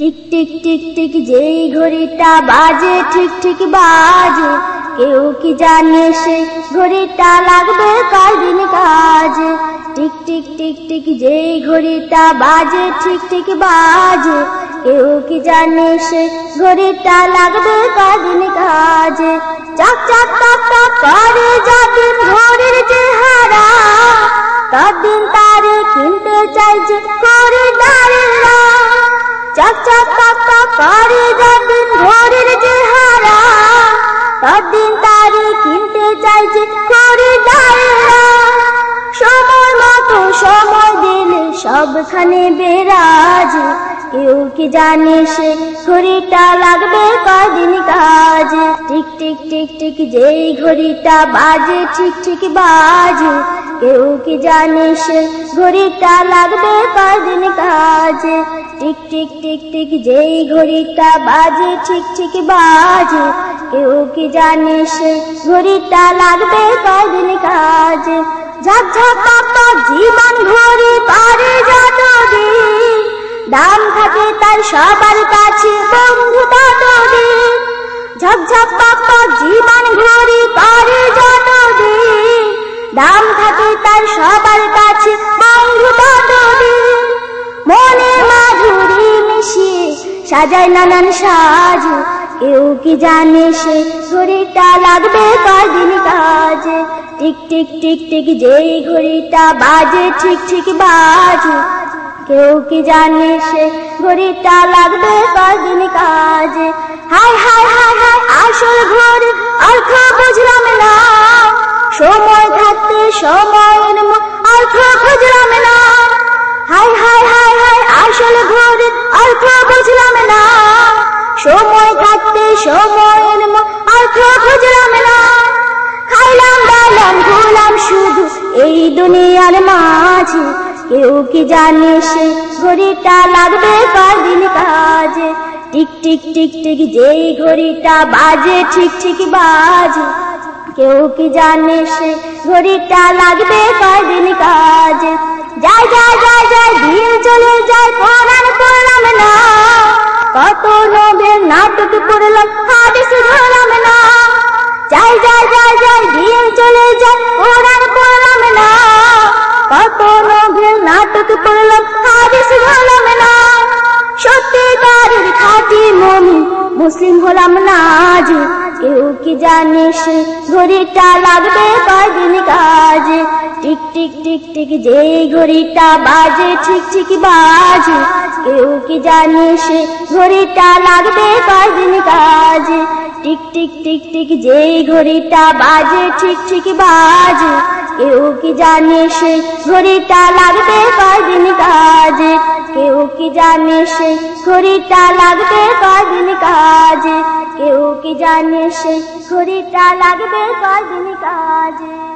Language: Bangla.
টিক টিক টিক টিক, যেই ঘড়িটা বাজে, ঠিক ঠিক বাজে। কেউ কি জানে সে ঘড়িটা লাগবে কয়দিন কাজে? টিক টিক টিক টিক, যেই ঘড়িটা বাজে, ঠিক ঠিক বাজে। কেউ কি জানে সে ঘড়িটা লাগবে কয়দিন কাজে? চাক চাক টাক টাক করে যাদিন ঘড়ির চেহারা। তদিন টাক টাক করে যাদিন ঘড়ির চেহারা তদিন তারে কিনতে চাইছে খরিদারেরা সময় মতো সময় দিলে সবখানে বেরাজ। কেউ কি জানে সে ঘড়িটা লাগবে কদিন কাজে? টিক টিক টিক টিক, যেই ঘড়িটা বাজে, ঠিক ঠিক বাজে। কেউ কি জানে সে ঘড়িটা লাগবে কদিন কাজে? টিক টিক টিক টিক, যেই ঘড়িটা বাজে ঠিক ঠিক বাজে। কেউ কি জানে সে ঘড়িটা লাগবে কদিন কাজে? ঝাক ঝাক পাপা জীবন ঘড়ি পারে যতদিন। দাম থাকে তার সবার কাছে বন্ধু ততদিন। ঝকঝক পাপা সাজায় নানান সাজ। কেউ কি জানে সে ঘড়িটা লাগবে কদিন কাজে? টিক টিক টিক টিক, যেই ঘড়িটা বাজে, ঠিক ঠিক বাজে। কেউ কি জানে সে ঘড়িটা লাগবে কদিন কাজে? হাই হাই হাই হাই আসল ঘড়ি অর্থ বুঝলাম না। সময় থাকতে সময়ের অর্থ বুঝলাম না। হাই হাই হাই হাই আসল ঘড়ি অর্থ দাইলাম ঘুরলাম শুধু এই দুনিয়ার মাঝে। কেউ কি জানে সে ঘড়িটা লাগবে কদিন কাজে? টিক টিক টিক টিক, যেই ঘড়িটা বাজে, ঠিক ঠিক বাজে। কেউ কি জানে সে ঘড়িটা লাগবে কদিন কাজে? যাই যাই যাই দিন চলে যায় কোরআন পড়লাম না। কত নবের নাটক মমি, মুসলিম হলাম না আজ। কেউ কি জানে সে ঘড়িটা লাগবে কদিন কাজে? টিক টিক টিক টিক যেই ঘড়িটা বাজে ঠিক ঠিক বাজে। কেউ কি জানে সে ঘড়িটা লাগবে কদিন কাজে? টিক টিক টিক টিক যেই ঘড়িটা বাজে ঠিক ঠিক বাজে। কেউ কি জানে সে ঘড়িটা লাগবে কদিন কাজে? কেউ কি জানে সে ঘড়িটা লাগবে কদিন কাজে? কেউ কি জানে সে ঘড়িটা লাগবে কদিন কাজে?